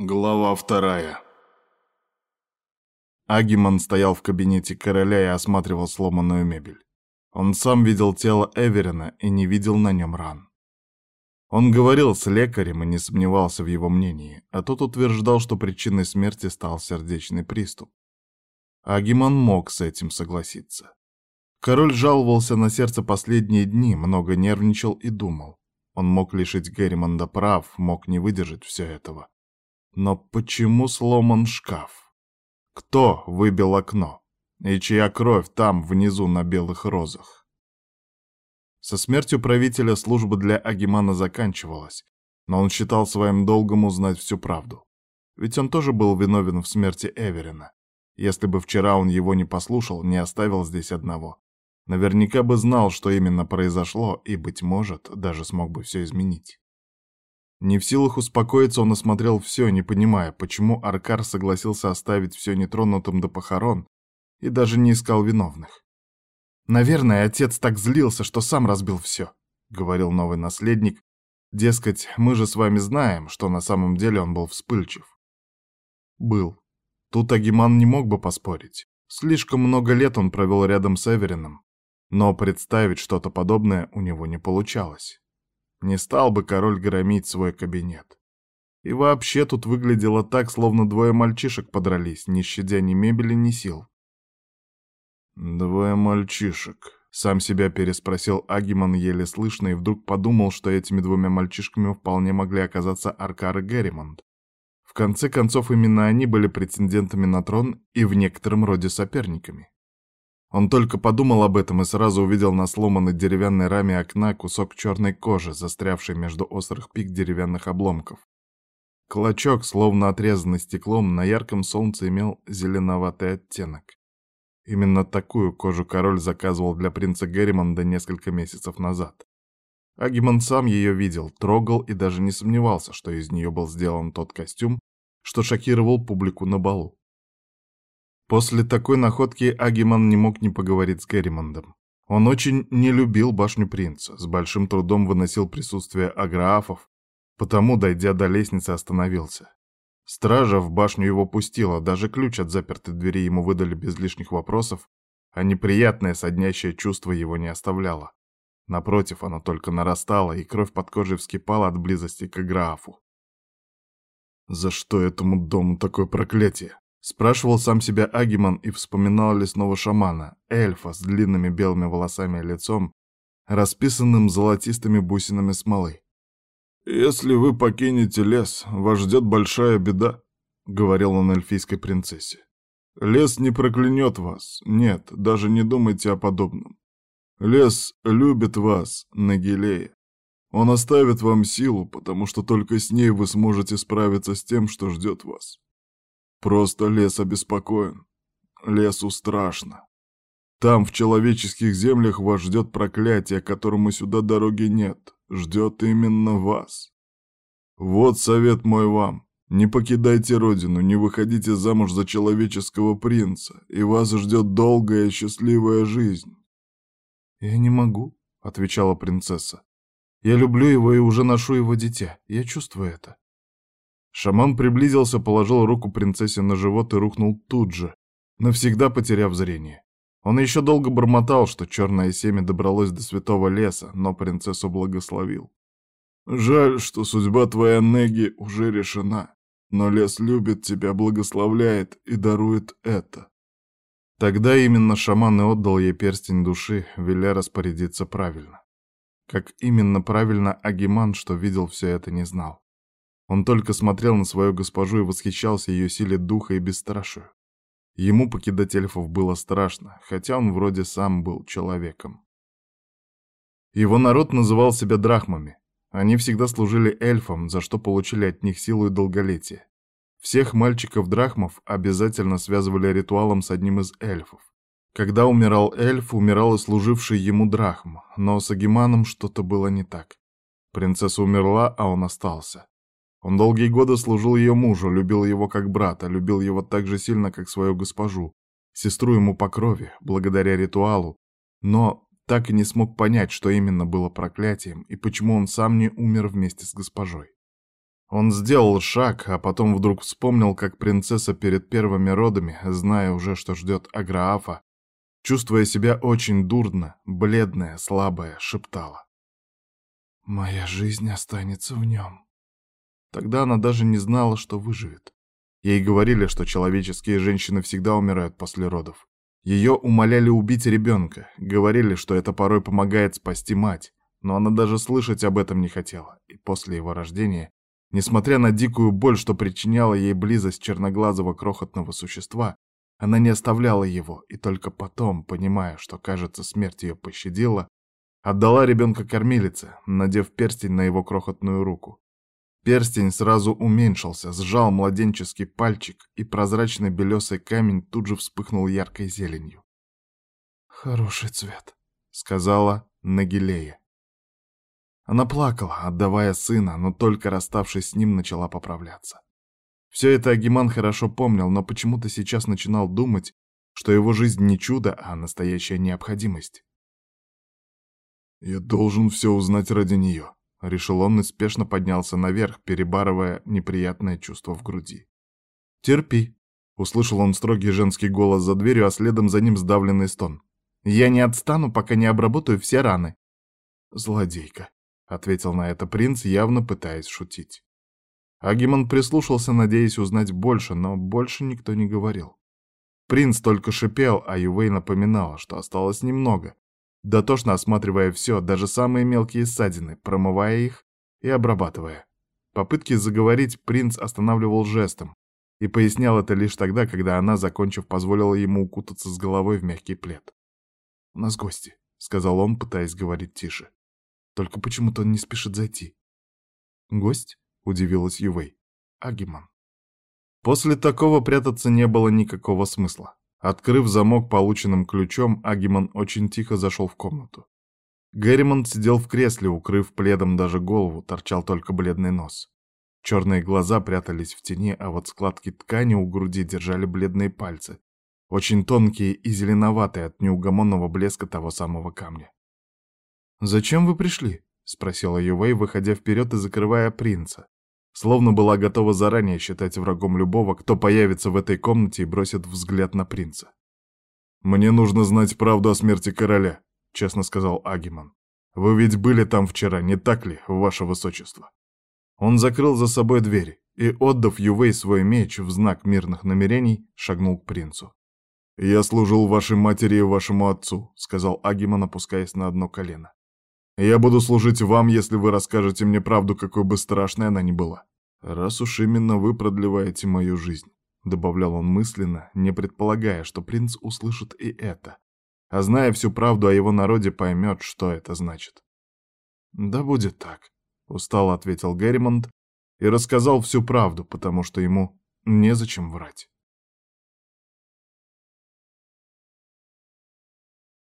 Глава вторая. Агиман стоял в кабинете короля и осматривал сломанную мебель. Он сам видел тело Эверина и не видел на нем ран. Он говорил с лекарем и не сомневался в его мнении, а тот утверждал, что причиной смерти стал сердечный приступ. Агиман мог с этим согласиться. Король жаловался на сердце последние дни, много нервничал и думал. Он мог лишить Герримонда прав, мог не выдержать все этого. Но почему сломан шкаф? Кто выбил окно? И чья кровь там, внизу, на белых розах? Со смертью правителя служба для Агимана заканчивалась, но он считал своим долгом узнать всю правду. Ведь он тоже был виновен в смерти Эверина. Если бы вчера он его не послушал, не оставил здесь одного, наверняка бы знал, что именно произошло, и, быть может, даже смог бы все изменить. Не в силах успокоиться, он осмотрел все, не понимая, почему Аркар согласился оставить все нетронутым до похорон и даже не искал виновных. «Наверное, отец так злился, что сам разбил все», — говорил новый наследник. «Дескать, мы же с вами знаем, что на самом деле он был вспыльчив». Был. Тут Агиман не мог бы поспорить. Слишком много лет он провел рядом с Эверином, но представить что-то подобное у него не получалось. Не стал бы король громить свой кабинет. И вообще тут выглядело так, словно двое мальчишек подрались, не щадя ни мебели, ни сил. «Двое мальчишек», — сам себя переспросил Агиман еле слышно и вдруг подумал, что этими двумя мальчишками вполне могли оказаться Аркар и Герримонт. В конце концов, именно они были претендентами на трон и в некотором роде соперниками. Он только подумал об этом и сразу увидел на сломанной деревянной раме окна кусок черной кожи, застрявший между острых пик деревянных обломков. Клочок, словно отрезанный стеклом, на ярком солнце имел зеленоватый оттенок. Именно такую кожу король заказывал для принца Герримонда несколько месяцев назад. Агимон сам ее видел, трогал и даже не сомневался, что из нее был сделан тот костюм, что шокировал публику на балу. После такой находки Агиман не мог не поговорить с Герримондом. Он очень не любил башню принца, с большим трудом выносил присутствие аграафов, потому, дойдя до лестницы, остановился. Стража в башню его пустила, даже ключ от запертой двери ему выдали без лишних вопросов, а неприятное соднящее чувство его не оставляло. Напротив, оно только нарастало, и кровь под кожей вскипала от близости к Аграафу. «За что этому дому такое проклятие?» Спрашивал сам себя Агиман и вспоминал лесного шамана, эльфа с длинными белыми волосами и лицом, расписанным золотистыми бусинами смолы. «Если вы покинете лес, вас ждет большая беда», — говорил он эльфийской принцессе. «Лес не проклянет вас, нет, даже не думайте о подобном. Лес любит вас, Нагилея. Он оставит вам силу, потому что только с ней вы сможете справиться с тем, что ждет вас. Просто лес обеспокоен. Лесу страшно. Там, в человеческих землях, вас ждет проклятие, которому сюда дороги нет. Ждет именно вас. Вот совет мой вам. Не покидайте родину, не выходите замуж за человеческого принца, и вас ждет долгая и счастливая жизнь. «Я не могу», — отвечала принцесса. «Я люблю его и уже ношу его дитя. Я чувствую это». Шаман приблизился, положил руку принцессе на живот и рухнул тут же, навсегда потеряв зрение. Он еще долго бормотал, что черное семя добралось до святого леса, но принцессу благословил. «Жаль, что судьба твоя, Неги, уже решена, но лес любит тебя, благословляет и дарует это». Тогда именно шаман и отдал ей перстень души, веля распорядиться правильно. Как именно правильно Агиман, что видел все это, не знал. Он только смотрел на свою госпожу и восхищался ее силе духа и бесстрашию. Ему покидать эльфов было страшно, хотя он вроде сам был человеком. Его народ называл себя драхмами. Они всегда служили эльфам, за что получили от них силу и долголетие. Всех мальчиков-драхмов обязательно связывали ритуалом с одним из эльфов. Когда умирал эльф, умирал и служивший ему драхм, но с Агиманом что-то было не так. Принцесса умерла, а он остался. Он долгие годы служил ее мужу, любил его как брата, любил его так же сильно, как свою госпожу, сестру ему по крови, благодаря ритуалу, но так и не смог понять, что именно было проклятием и почему он сам не умер вместе с госпожой. Он сделал шаг, а потом вдруг вспомнил, как принцесса перед первыми родами, зная уже, что ждет Аграафа, чувствуя себя очень дурно, бледная, слабая, шептала. «Моя жизнь останется в нем». Тогда она даже не знала, что выживет. Ей говорили, что человеческие женщины всегда умирают после родов. Ее умоляли убить ребенка, говорили, что это порой помогает спасти мать, но она даже слышать об этом не хотела, и после его рождения, несмотря на дикую боль, что причиняла ей близость черноглазого крохотного существа, она не оставляла его, и только потом, понимая, что, кажется, смерть ее пощадила, отдала ребенка кормилице, надев перстень на его крохотную руку. Перстень сразу уменьшился, сжал младенческий пальчик, и прозрачный белесый камень тут же вспыхнул яркой зеленью. «Хороший цвет», — сказала Нагилея. Она плакала, отдавая сына, но только расставшись с ним, начала поправляться. Все это Агиман хорошо помнил, но почему-то сейчас начинал думать, что его жизнь не чудо, а настоящая необходимость. «Я должен все узнать ради нее», — решил он и спешно поднялся наверх, перебарывая неприятное чувство в груди. «Терпи», — услышал он строгий женский голос за дверью, а следом за ним сдавленный стон. «Я не отстану, пока не обработаю все раны». «Злодейка», — ответил на это принц, явно пытаясь шутить. Агимон прислушался, надеясь узнать больше, но больше никто не говорил. Принц только шипел, а Ювей напоминала, что осталось немного, дотошно осматривая все, даже самые мелкие ссадины, промывая их и обрабатывая. Попытки заговорить принц останавливал жестом и пояснял это лишь тогда, когда она, закончив, позволила ему укутаться с головой в мягкий плед. «У нас гости», — сказал он, пытаясь говорить тише. «Только почему-то он не спешит зайти». «Гость?» — удивилась Ювей. «Агиман». После такого прятаться не было никакого смысла. Открыв замок полученным ключом, Агимон очень тихо зашел в комнату. Герримонт сидел в кресле, укрыв пледом даже голову, торчал только бледный нос. Черные глаза прятались в тени, а вот складки ткани у груди держали бледные пальцы, очень тонкие и зеленоватые от неугомонного блеска того самого камня. «Зачем вы пришли?» — спросила Ювей, выходя вперед и закрывая принца словно была готова заранее считать врагом любого, кто появится в этой комнате и бросит взгляд на принца. «Мне нужно знать правду о смерти короля», — честно сказал Агиман. «Вы ведь были там вчера, не так ли, ваше высочество?» Он закрыл за собой дверь и, отдав Ювей свой меч в знак мирных намерений, шагнул к принцу. «Я служил вашей матери и вашему отцу», — сказал Агиман, опускаясь на одно колено. «Я буду служить вам, если вы расскажете мне правду, какой бы страшной она ни была. «Раз уж именно вы продлеваете мою жизнь», — добавлял он мысленно, не предполагая, что принц услышит и это, а зная всю правду о его народе, поймет, что это значит. «Да будет так», — устало ответил Герримонт и рассказал всю правду, потому что ему незачем врать.